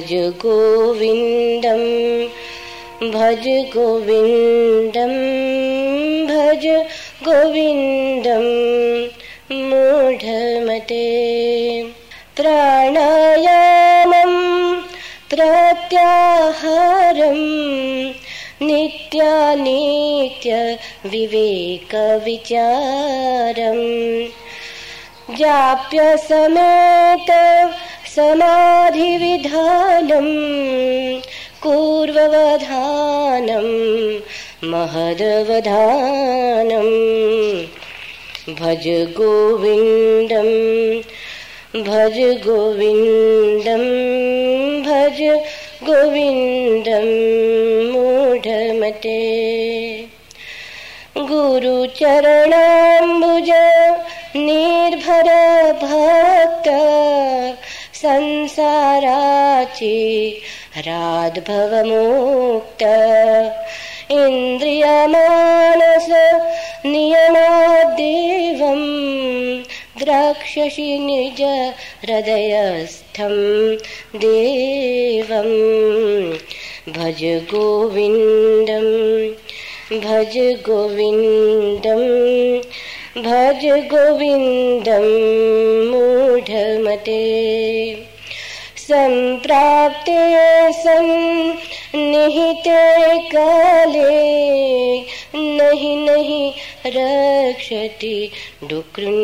भज गोविन्दम् भज गोविन्दम् भज गोविन्दम् मूढमते। प्राणायानम् प्रत्याहारम् नित्या विवेकविचारम्। जाप्य समेत समाधिविधानम् पूर्ववधानम् महदवधानम् भज गोविन्दम् भज गोविन्दम् भज गोविन्दम् मूढमते। गुरुचरणाम्बुज संसाराची राद्भवमुक्त इन्द्रियमानस नियमादेवम् द्रक्षसि निज हृदयस्थं देवम् भज गोविन्दम् भज गोविन्दम् भज गोविन्दम् मूढमते सम्प्राप्ते सन् निहिते काले नहि नहि रक्षति डुकृञ्झकरणे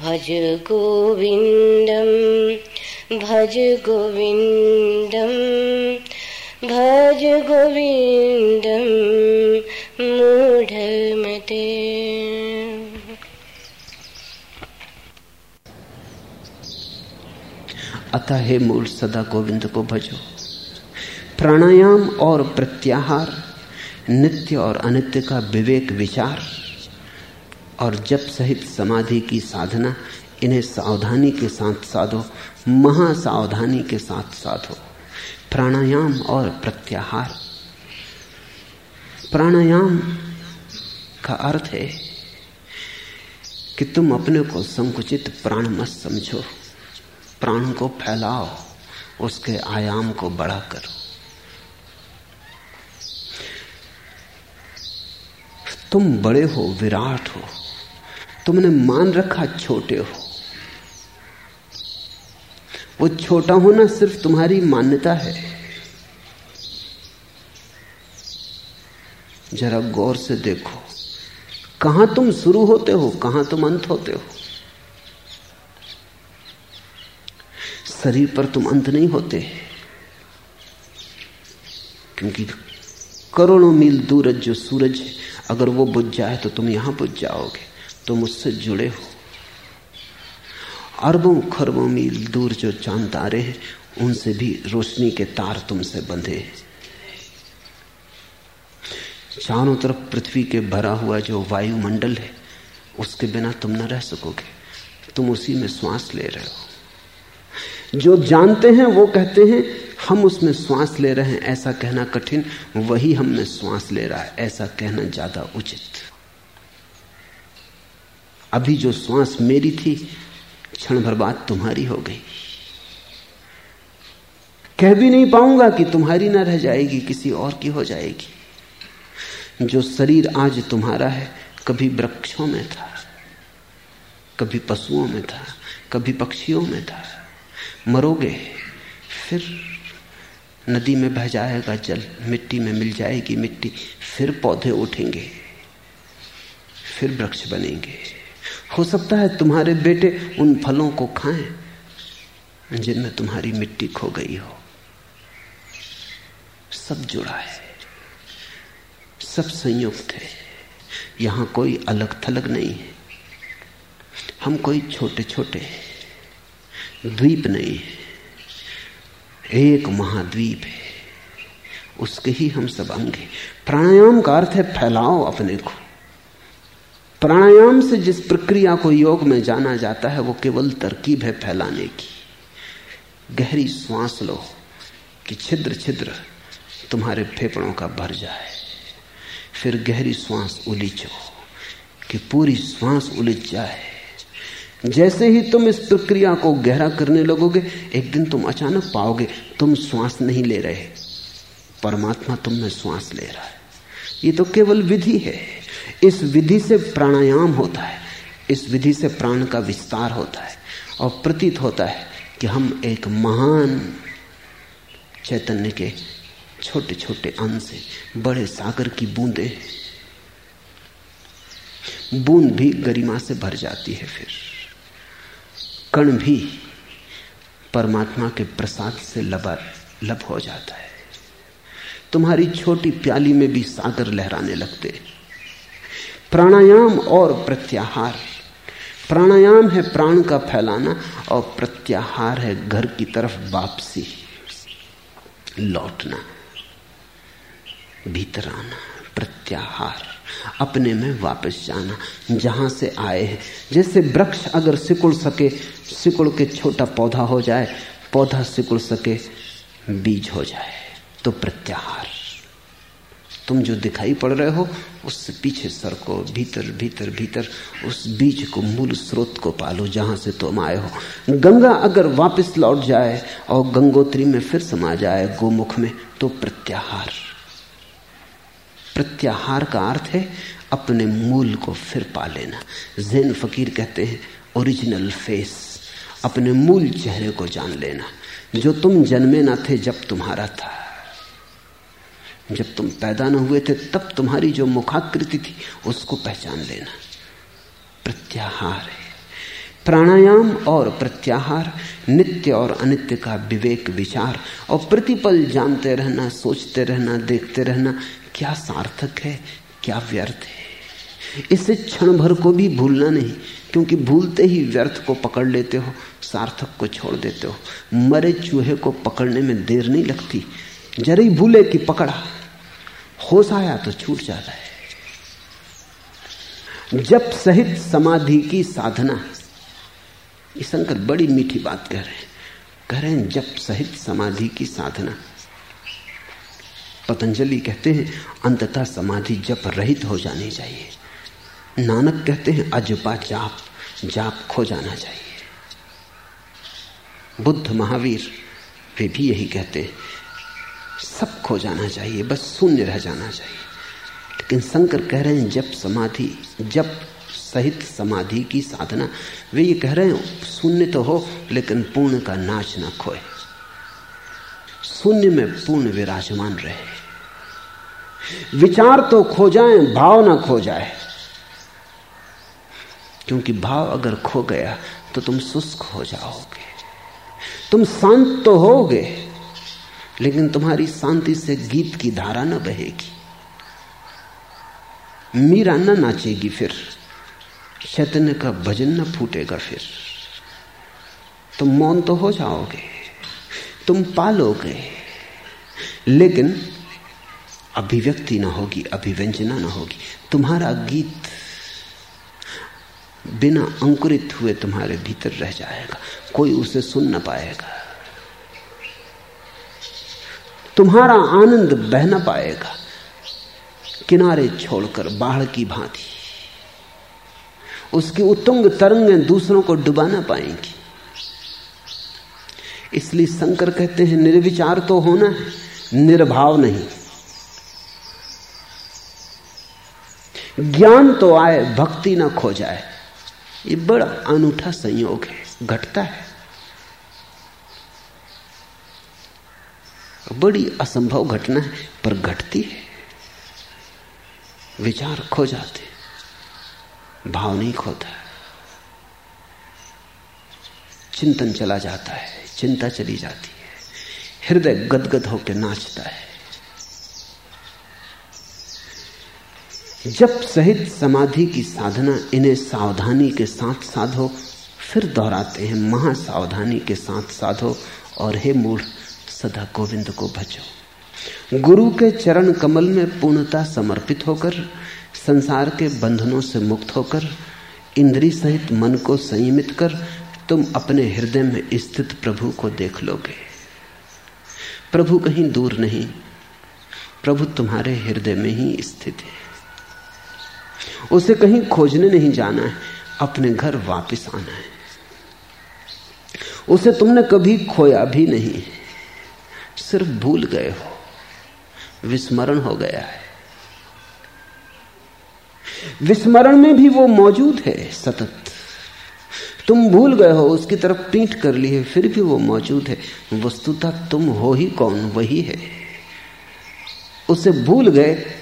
भज गोविन्दम् भज गोविन्दम् भज गोविन्दम् मूढमते अतः हे मूल सदा गोविंद को भजो। प्राणायाम और प्रत्याहार, नित्य और अनित्य का विवेक विचार, और जप सहित समाधि की साधना इन्हें सावधानी के साथ साधो, महासावधानी के साथ साधो। प्राणायाम और प्रत्याहार। प्राणायाम का अर्थ है कि तुम अपने को संकुचित प्राण मत समझो। प्राण को फैलाओ, उसके आयाम को बड़ा करो। तुम बड़े हो, विराट हो। तुमने मान रखा, छोटे हो। वो छोटा होना सिर्फ़ तुम्हारी मान्यता है। जरा गौर से देखो, कहाँ तुम शुरू होते हो, कहाँ तुम अंत होते हो? शरीर पर तुम अंत नहीं होते। क्योंकि करोड़ों मील दूर जो सूरज अगर वो बुझ जाए तो तुम यहाँ बुझ जाओगे। तुम उससे जुड़े हो। अरबों खरबों मील दूर जो चाँद तारे हैं, उनसे भी रोशनी के तार तुमसे बंधे हैं। चारों तरफ़ पृथ्वी के भरा हुआ जो वायुमंडल है, उसके बिना तुम न रह सकोगे। तुम उसी में श्वास ले रहे हो। जो जानते हैं, वो कहते हैं, हम उसमें श्वास ले रहे हैं, ऐसा कहना कठिन, वही हम में श्वास ले रहा है, ऐसा कहना ज़्यादा उचित। अभी जो श्वास मेरी थी, क्षण भर बाद तुम्हारी हो गई। कह भी नहीं पाऊँगा कि तुम्हारी ना रह जाएगी, किसी और की हो जाएगी। जो शरीर आज तुम्हारा है, कभी वृक्षों में था, कभी पशुओं में था, कभी पक्षियों में था। मरोगे, फिर नदी में बह जाएगा जल, मिट्टी में मिल जाएगी मिट्टी, फिर पौधे उठेंगे, फिर वृक्ष बनेंगे। हो सकता है तुम्हारे बेटे उन फलों को खाएँ जिनमें तुम्हारी मिट्टी खो गई हो। सब जुड़ा है, सब संयुक्त है, यहाँ कोई अलग थलग नहीं है। हम कोई छोटे छोटे द्वीप नहीं है। एक महाद्वीप है। उसके ही हम सब अंग हैं। प्राणायाम का अर्थ है फैलाओ अपने को। प्राणायाम से जिस प्रक्रिया को योग में जाना जाता है, वो केवल तरकीब है फैलाने की। गहरी श्वास लो कि छिद्र छिद्र तुम्हारे फेफड़ों का भर जाए। फिर गहरी श्वास उलीचो कि पूरी श्वास उलिझ जाए। जैसे ही तुम इस प्रक्रिया को गहरा करने लगोगे, एक दिन तुम अचानक पाओगे, तुम श्वास नहीं ले रहे। परमात्मा तुम में श्वास ले रहा है। ये तो केवल विधि है। इस विधि से प्राणायाम होता है। इस विधि से प्राण का विस्तार होता है और प्रतीत होता है कि हम एक महान चैतन्य के छोटे छोटे अंश बड़े सागर की बूंदे बूंद भी गरिमा से भर जाती है फिर। कण भी परमात्मा के प्रसाद से लबा, लब हो जाता है। तुम्हारी छोटी प्याली में भी सागर लहराने लगते। प्राणायाम और प्रत्याहार। प्राणायाम है प्राण का फैलाना और प्रत्याहार है घर की तरफ़ वापसी। लौटना, भीतर आना, प्रत्याहार। अपने में वापस जाना। जहाँ से आए हैं। जैसे वृक्ष अगर सिकुड़ सके, सिकुड़ के छोटा पौधा हो जाए, पौधा सिकुड़ सके, बीज हो जाए तो प्रत्याहार। तुम जो दिखाई पड़ रहे हो उससे पीछे सर को भीतर भीतर भीतर, उस बीज को, मूल स्रोत को पालो, जहाँ से तुम आए हो। गंगा अगर वापस लौट जाए और गंगोत्री में फिर समा जाए, गोमुख में तो प्रत्याहार। प्रत्याहार का अर्थ है अपने मूल को फिर पा लेना। जैन फकीर कहते हैं ओरिजिनल फेस अपने मूल चेहरे को जान लेना। जो तुम जन्मे ना थे जब तुम्हारा था। जब तुम पैदा न हुए थे, तब तुम्हारी जो मुखाकृति थी, उसको पहचान लेना। प्रत्याहार है। प्राणायाम और प्रत्याहार, नित्य और अनित्य का विवेक विचार और प्रतिपल जानते रहना, सोचते रहना, देखते रहना क्या सार्थक है, क्या व्यर्थ है। इसे क्षण भर को भी भूलना नहीं, क्योंकि भूलते ही व्यर्थ को पकड़ लेते हो, सार्थक को छोड़ देते हो। मरे चूहे को पकड़ने में देर नहीं लगती। जरा ही भूले कि पकड़ा, होश आया तो छूट जाता है। जब सहित समाधि की साधना शंकर बड़ी मीठी बात कह रहे हैं। कह रहे हैं जब सहित समाधि की साधना। पतंजलि कहते हैं, अंततः समाधि जप रहित हो जानी चाहिए। नानक कहते हैं, अजपा जाप जाप खो जाना चाहिए। बुद्ध महावीर वे भी यही कहते हैं, सब खो जाना चाहिए, बस शून्य रह जाना चाहिए। लेकिन शंकर कह रहे हैं जब समाधि जब सहित समाधि की साधना। वे ये कह रहे हैं, शून्य तो हो, लेकिन पूर्ण का नाच ना खोए। शून्य में पूर्ण विराजमान रहे। विचार तो खो जाए, भाव ना खो जाए। क्योंकि भाव अगर खो गया तो तुम शुष्क हो जाओगे। तुम शांत तो होगे, लेकिन तुम्हारी शांति से गीत की धारा न बहेगी। मीरा न नाचेगी फिर, चैतन्य का भजन न फूटेगा फिर। तुम मौन तो हो जाओगे, तुम पालोगे, लेकिन अभिव्यक्ति ना होगी, अभिव्यंजना ना होगी। तुम्हारा गीत बिना अंकुरित हुए तुम्हारे भीतर रह जाएगा। कोई उसे सुन ना पाएगा। तुम्हारा आनंद बह ना पाएगा। किनारे छोड़कर बाढ़ की भांति। उसकी उत्तुंग तरंगें दूसरों को डुबा ना पाएँगी। इसलिए शंकर कहते हैं, निर्विचार तो होना है, निर्भाव नहीं। ज्ञान तो आए, भक्ति ना खो जाए। ये बड़ा अनूठा संयोग है, घटता है। बड़ी असंभव घटना है, पर घटती है। विचार खो जाते भाव नहीं खोता। चिंतन चला जाता है, चिंता चली जाती है। हृदय गदगद होकर नाचता है। जब सहित समाधि की साधना इन्हें सावधानी के साथ साधो, फिर दोहराते हैं महासावधानी के साथ साधो, और हे मूढ़, सदा गोविंद को भजो। गुरु के चरण कमल में पूर्णता समर्पित होकर, संसार के बंधनों से मुक्त होकर, इंद्री सहित मन को संयमित कर, तुम अपने हृदय में स्थित प्रभु को देख लोगे। प्रभु कहीं दूर नहीं, प्रभु तुम्हारे हृदय में ही स्थित है। उसे कहीं खोजने नहीं जाना है, अपने घर वापस आना है। उसे तुमने कभी खोया भी नहीं सिर्फ़ भूल गए हो, विस्मरण हो गया है। विस्मरण में भी वो मौजूद है, सतत। तुम भूल गए हो, उसकी तरफ़ पीठ कर ली है, फिर भी वो मौजूद है। वस्तुतः तुम हो ही कौन, वही है। उसे भूल गए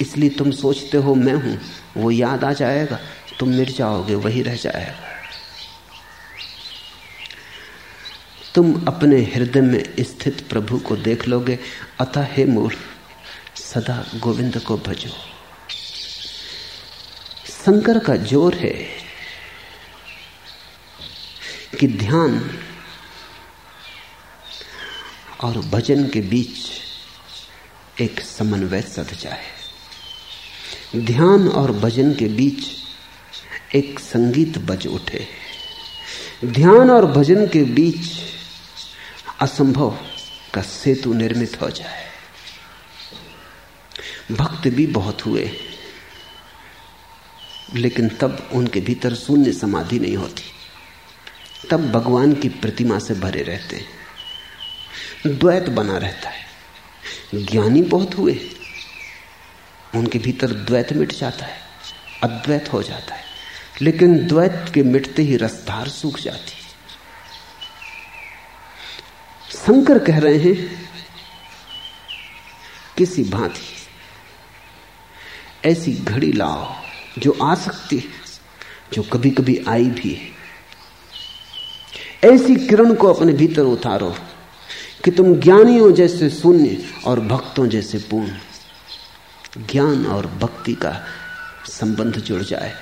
इसलिए तुम सोचते हो मैं हूँ, वो याद आ जाएगा, तुम मिट जाओगे, वही रह जाएगा। तुम अपने हृदय में स्थित प्रभु को देख लोगे, अतः हे मूर्ख सदा गोविंद को भजो। शंकर का ज़ोर है कि ध्यान और भजन के बीच एक समन्वय सद जाए। ध्यान और भजन के बीच एक संगीत बज उठे। ध्यान और भजन के बीच असंभव का सेतु निर्मित हो जाए। भक्त भी बहुत हुए, लेकिन तब उनके भीतर शून्य समाधि नहीं होती। तब भगवान की प्रतिमा से भरे रहते हैं। द्वैत बना रहता है। ज्ञानी बहुत हुए उनके भीतर द्वैत मिट जाता है, अद्वैत हो जाता है। लेकिन द्वैत के मिटते ही रसधार सूख जाती है। शंकर कह रहे हैं, किसी भांति ऐसी घड़ी लाओ जो आ सकती है, जो कभी कभी आई भी है। ऐसी किरण को अपने भीतर उतारो कि तुम ज्ञानियों जैसे शून्य और भक्तों जैसे पूर्ण। ज्ञान और भक्ति का संबंध जुड़ जाए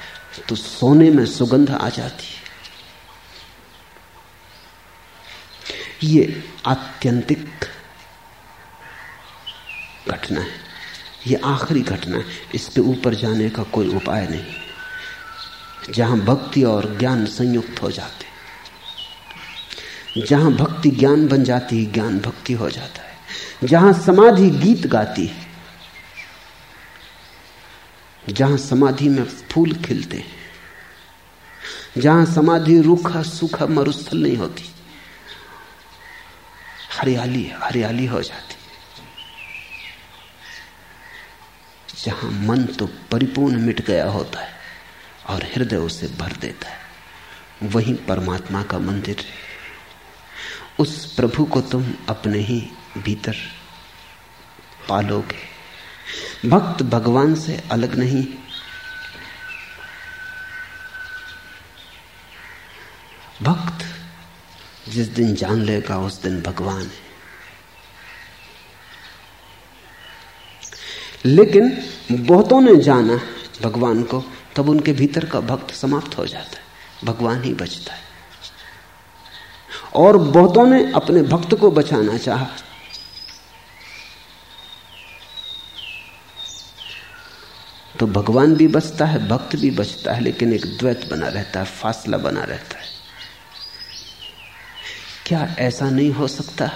तो सोने में सुगंध आ जाती है। ये आत्यंतिक घटना है। ये आखिरी घटना है। इसके ऊपर जाने का कोई उपाय नहीं। जहाँ भक्ति और ज्ञान संयुक्त हो जाते जहाँ भक्ति ज्ञान बन जाती है, ज्ञान भक्ति हो जाता है। जहाँ समाधि गीत गाती है जहाँ समाधि में फूल खिलते हैं, जहाँ समाधि रूखा सूखा मरुस्थल नहीं होती, हरियाली हरियाली हो जाती जहाँ मन तो परिपूर्ण मिट गया होता है और हृदय उसे भर देता है, वहीं परमात्मा का मंदिर है। उस प्रभु को तुम अपने ही भीतर पालोगे। भक्त भगवान से अलग नहीं है। भक्त जिस दिन जान लेगा, उस दिन भगवान है। लेकिन बहुतों ने जाना भगवान को, तब उनके भीतर का भक्त समाप्त हो जाता है। भगवान ही बचता है। और बहुतों ने अपने भक्त को बचाना चाहा तो भगवान भी बचता है, भक्त भी बचता है, लेकिन एक द्वैत बना रहता है, फासला बना रहता है। क्या ऐसा नहीं हो सकता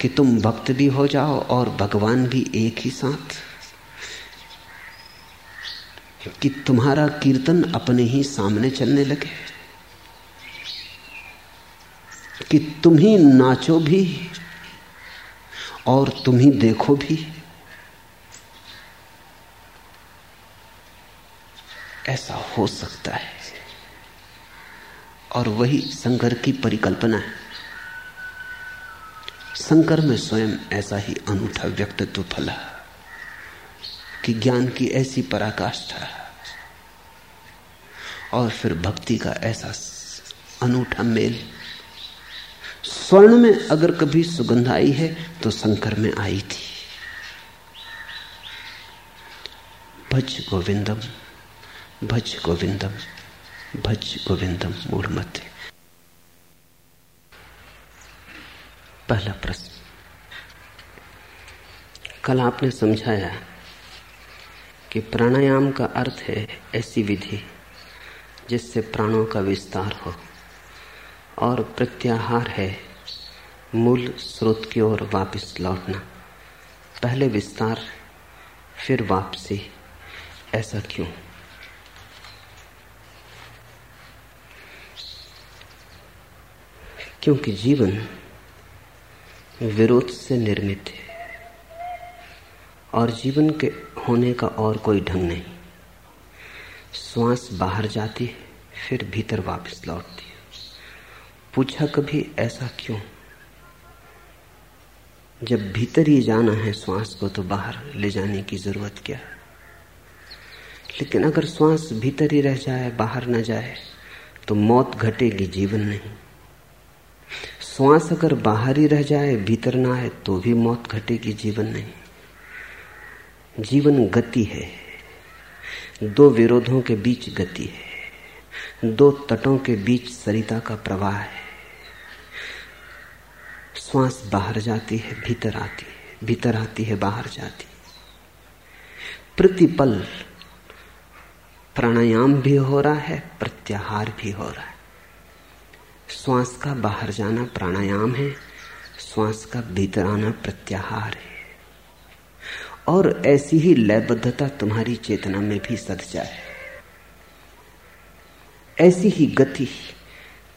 कि तुम भक्त भी हो जाओ और भगवान भी एक ही साथ? कि तुम्हारा कीर्तन अपने ही सामने चलने लगे? कि तुम ही नाचो भी और तुम ही देखो भी? ऐसा हो सकता है। और वही शंकर की परिकल्पना है। शंकर में स्वयं ऐसा ही अनूठा व्यक्तित्व फला कि ज्ञान की ऐसी पराकाष्ठा और फिर भक्ति का ऐसा अनूठा मेल। स्वर्ण में अगर कभी सुगंध आई है तो शंकर में आई थी। भज गोविंदम। भज गोविंदम भज गोविंदम मूढ़ मत पहला प्रश्न। कल आपने समझाया कि प्राणायाम का अर्थ है ऐसी विधि जिससे प्राणों का विस्तार हो और प्रत्याहार है मूल स्रोत की ओर वापस लौटना। पहले विस्तार, फिर वापसी। ऐसा क्यों? क्योंकि जीवन विरोध से निर्मित है और जीवन के होने का और कोई ढंग नहीं। श्वास बाहर जाती है, फिर भीतर वापस लौटती है। पूछा कभी ऐसा क्यों? जब भीतर ही जाना है श्वास को तो बाहर ले जाने की ज़रूरत क्या है? लेकिन अगर श्वास भीतर ही रह जाए, बाहर न जाए तो मौत घटेगी, जीवन नहीं। श्वास अगर बाहर ही रह जाए, भीतर ना आए तो भी मौत घटेगी, जीवन नहीं। जीवन गति है। दो विरोधों के बीच गति है। दो तटों के बीच सरिता का प्रवाह है। श्वास बाहर जाती है, भीतर आती है, भीतर आती है, बाहर जाती है। प्रतिपल प्राणायाम भी हो रहा है, प्रत्याहार भी हो रहा है। श्वास का बाहर जाना प्राणायाम है, श्वास का भीतर आना प्रत्याहार है। और ऐसी ही लयबद्धता तुम्हारी चेतना में भी सद जाए। ऐसी ही गति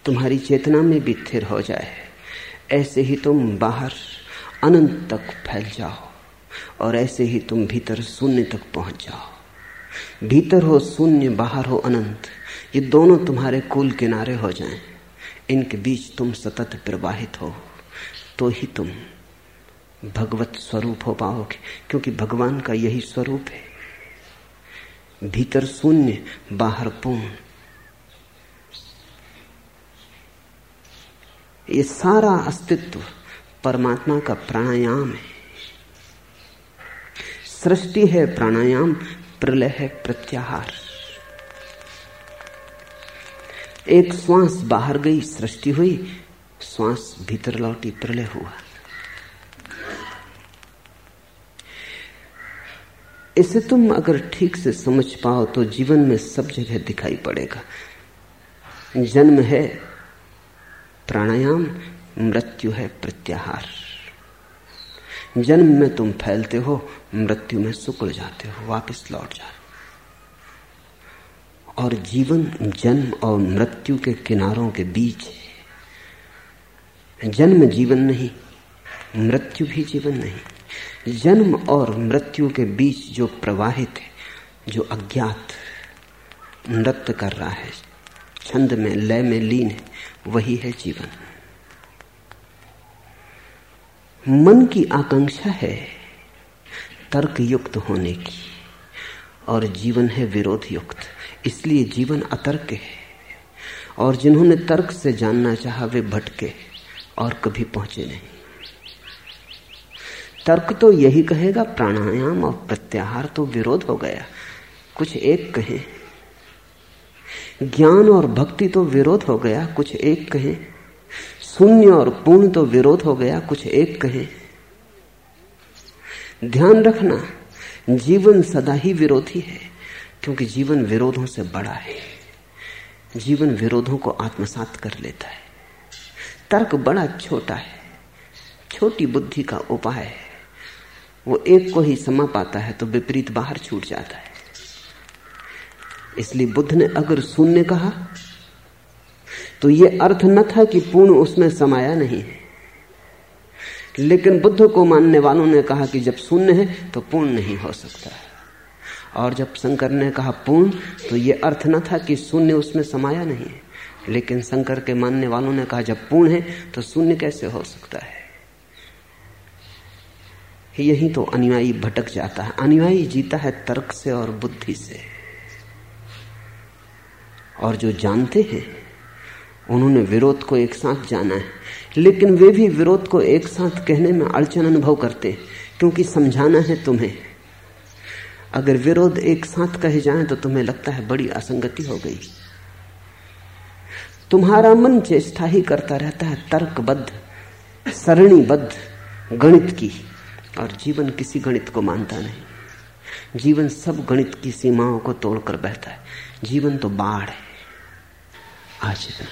तुम्हारी चेतना में भी स्थिर हो जाए। ऐसे ही तुम बाहर अनंत तक फैल जाओ और ऐसे ही तुम भीतर शून्य तक पहुँच जाओ। भीतर हो शून्य, बाहर हो अनंत, ये दोनों तुम्हारे कुल किनारे हो जाएँ। इनके बीच तुम सतत प्रवाहित हो तो ही तुम भगवत स्वरूप हो पाओगे, क्योंकि भगवान का यही स्वरूप है। भीतर शून्य, बाहर पूर्ण। ये सारा अस्तित्व परमात्मा का प्राणायाम है। सृष्टि है प्राणायाम, प्रलय है प्रत्याहार। एक श्वास बाहर गई, सृष्टि हुई, श्वास भीतर लौटी, प्रलय हुआ। इसे तुम अगर ठीक से समझ पाओ तो जीवन में सब जगह दिखाई पड़ेगा। जन्म है, प्राणायाम, मृत्यु है, प्रत्याहार। जन्म में तुम फैलते हो, मृत्यु में सुकड़ जाते हो, वापस लौट जाते और जीवन, जन्म और मृत्यु के किनारों के बीच जन्म जीवन नहीं, मृत्यु भी जीवन नहीं। जन्म और मृत्यु के बीच जो प्रवाहित है, जो अज्ञात नृत्य कर रहा है, छंद में, लय में लीन है, वही है जीवन। मन की आकांक्षा है तर्क युक्त होने की, और जीवन है विरोध युक्त इसलिए जीवन अतर्क है। और जिन्होंने तर्क से जानना चाहा, वे भटके और कभी पहुँचे नहीं। तर्क तो यही कहेगा, प्राणायाम और प्रत्याहार तो विरोध हो गया। कुछ एक कहें। ज्ञान और भक्ति तो विरोध हो गया, कुछ एक कहें। शून्य और पूर्ण तो विरोध हो गया, कुछ एक कहें। ध्यान रखना, जीवन सदा ही विरोधी है। क्योंकि जीवन विरोधों से बड़ा है। जीवन विरोधों को आत्मसात कर लेता है। तर्क बड़ा छोटा है। छोटी बुद्धि का उपाय है। वो एक को ही समा पाता है तो विपरीत बाहर छूट जाता है। इसलिए बुद्ध ने अगर शून्य कहा तो ये अर्थ न था कि पूर्ण उसमें समाया नहीं है। लेकिन बुद्ध को मानने वालों ने कहा कि जब शून्य है तो पूर्ण नहीं हो सकता। है और जब शंकर ने कहा, पूर्ण तो ये अर्थ न था कि शून्य उसमें समाया नहीं है। लेकिन शंकर के मानने वालों ने कहा, जब पूर्ण है तो शून्य कैसे हो सकता है? यही तो अनुयायी भटक जाता है। अनुयायी जीता है तर्क से और बुद्धि से। और जो जानते हैं, उन्होंने विरोध को एक साथ जाना है। लेकिन वे भी विरोध को एक साथ कहने में अड़चन अनुभव करते हैं, क्योंकि समझाना है तुम्हें। अगर विरोध एक साथ कहे जाए तो तुम्हें लगता है बड़ी असंगति हो गई। तुम्हारा मन चेष्टा ही करता रहता है तर्कबद्ध सरणीबद्ध गणित की, और जीवन किसी गणित को मानता नहीं। जीवन सब गणित की सीमाओं को तोड़कर बहता है। जीवन तो बाढ़ है। आज इतना